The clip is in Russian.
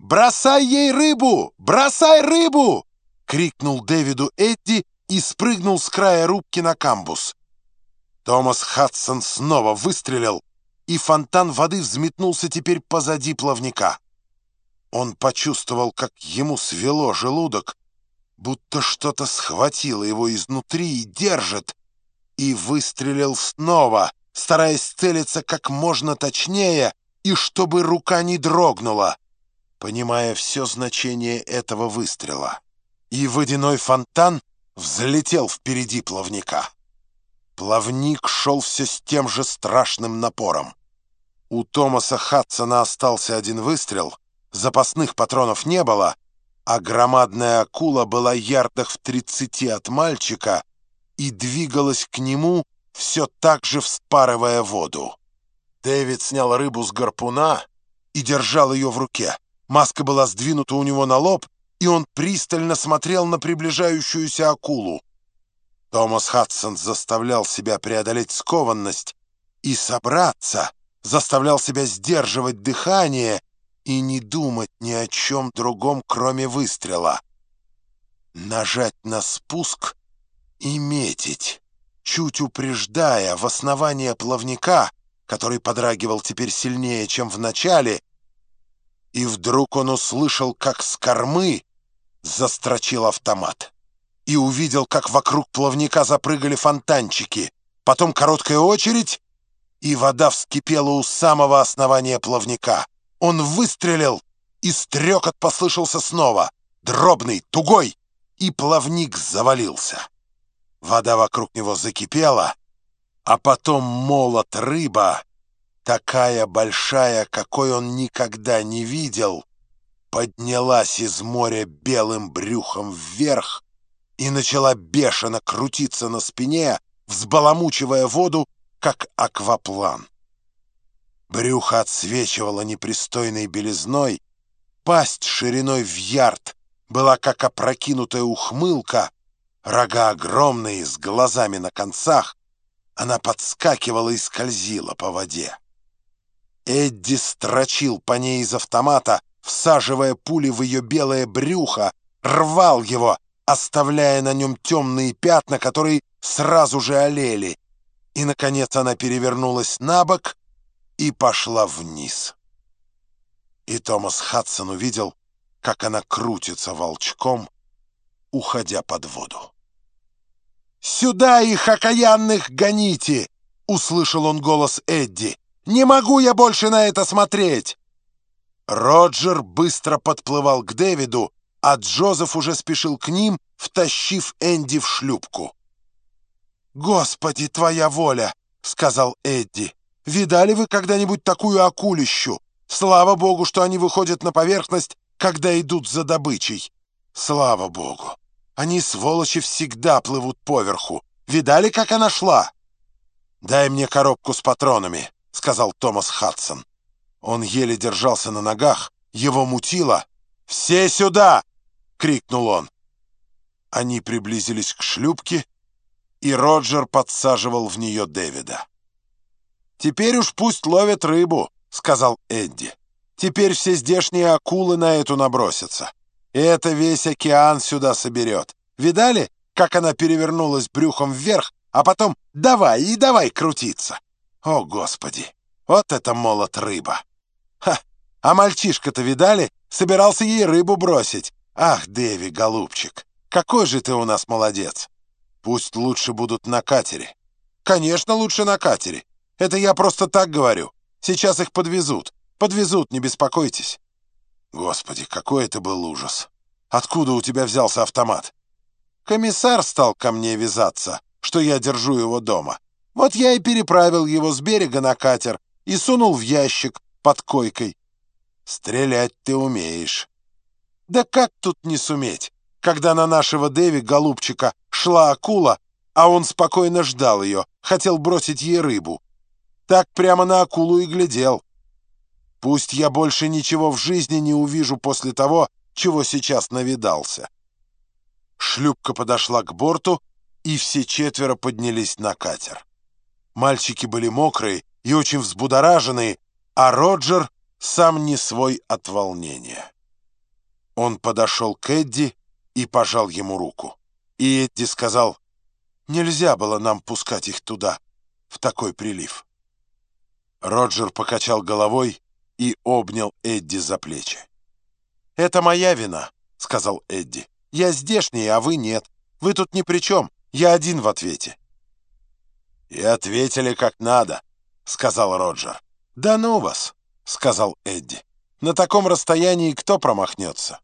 «Бросай ей рыбу! Бросай рыбу!» — крикнул Дэвиду Эдди и спрыгнул с края рубки на камбус. Томас Хадсон снова выстрелил, и фонтан воды взметнулся теперь позади плавника. Он почувствовал, как ему свело желудок, будто что-то схватило его изнутри и держит, и выстрелил снова, стараясь целиться как можно точнее и чтобы рука не дрогнула понимая все значение этого выстрела. И водяной фонтан взлетел впереди плавника. Плавник шел все с тем же страшным напором. У Томаса Хадсона остался один выстрел, запасных патронов не было, а громадная акула была ярдах в тридцати от мальчика и двигалась к нему, все так же вспарывая воду. Дэвид снял рыбу с гарпуна и держал ее в руке. Маска была сдвинута у него на лоб, и он пристально смотрел на приближающуюся акулу. Томас Хадсон заставлял себя преодолеть скованность и собраться, заставлял себя сдерживать дыхание и не думать ни о чем другом, кроме выстрела. Нажать на спуск и метить, чуть упреждая в основание плавника, который подрагивал теперь сильнее, чем в начале, и вдруг он услышал, как с кормы застрочил автомат. И увидел, как вокруг плавника запрыгали фонтанчики. Потом короткая очередь, и вода вскипела у самого основания плавника. Он выстрелил, и стрекот послышался снова. Дробный, тугой, и плавник завалился. Вода вокруг него закипела, а потом молот рыба такая большая, какой он никогда не видел, поднялась из моря белым брюхом вверх и начала бешено крутиться на спине, взбаламучивая воду, как акваплан. Брюхо отсвечивало непристойной белизной, пасть шириной в ярд была как опрокинутая ухмылка, рога огромные, с глазами на концах, она подскакивала и скользила по воде. Эдди строчил по ней из автомата, всаживая пули в ее белое брюхо, рвал его, оставляя на нем темные пятна, которые сразу же олели. И, наконец, она перевернулась на бок и пошла вниз. И Томас Хадсон увидел, как она крутится волчком, уходя под воду. «Сюда их, окаянных, гоните!» — услышал он голос Эдди. Не могу я больше на это смотреть!» Роджер быстро подплывал к Дэвиду, а Джозеф уже спешил к ним, втащив Энди в шлюпку. «Господи, твоя воля!» — сказал Эдди. «Видали вы когда-нибудь такую акулищу? Слава богу, что они выходят на поверхность, когда идут за добычей. Слава богу! Они, сволочи, всегда плывут поверху. Видали, как она шла? Дай мне коробку с патронами». — сказал Томас Хадсон. Он еле держался на ногах, его мутило. «Все сюда!» — крикнул он. Они приблизились к шлюпке, и Роджер подсаживал в нее Дэвида. «Теперь уж пусть ловят рыбу», — сказал Эдди. «Теперь все здешние акулы на эту набросятся. И это весь океан сюда соберет. Видали, как она перевернулась брюхом вверх, а потом давай и давай крутиться?» О, Господи! Вот это молот рыба! Ха! А мальчишка-то, видали, собирался ей рыбу бросить. Ах, Дэви, голубчик, какой же ты у нас молодец! Пусть лучше будут на катере. Конечно, лучше на катере. Это я просто так говорю. Сейчас их подвезут. Подвезут, не беспокойтесь. Господи, какой это был ужас. Откуда у тебя взялся автомат? Комиссар стал ко мне вязаться, что я держу его дома. Вот я и переправил его с берега на катер и сунул в ящик под койкой. Стрелять ты умеешь. Да как тут не суметь, когда на нашего Дэви, голубчика, шла акула, а он спокойно ждал ее, хотел бросить ей рыбу. Так прямо на акулу и глядел. Пусть я больше ничего в жизни не увижу после того, чего сейчас навидался. Шлюпка подошла к борту, и все четверо поднялись на катер. Мальчики были мокрые и очень взбудораженные, а Роджер сам не свой от волнения. Он подошел к Эдди и пожал ему руку. И Эдди сказал, «Нельзя было нам пускать их туда, в такой прилив». Роджер покачал головой и обнял Эдди за плечи. «Это моя вина», — сказал Эдди. «Я здешний, а вы нет. Вы тут ни при чем. Я один в ответе». «И ответили как надо», — сказал Роджер. «Да ну вас», — сказал Эдди. «На таком расстоянии кто промахнется?»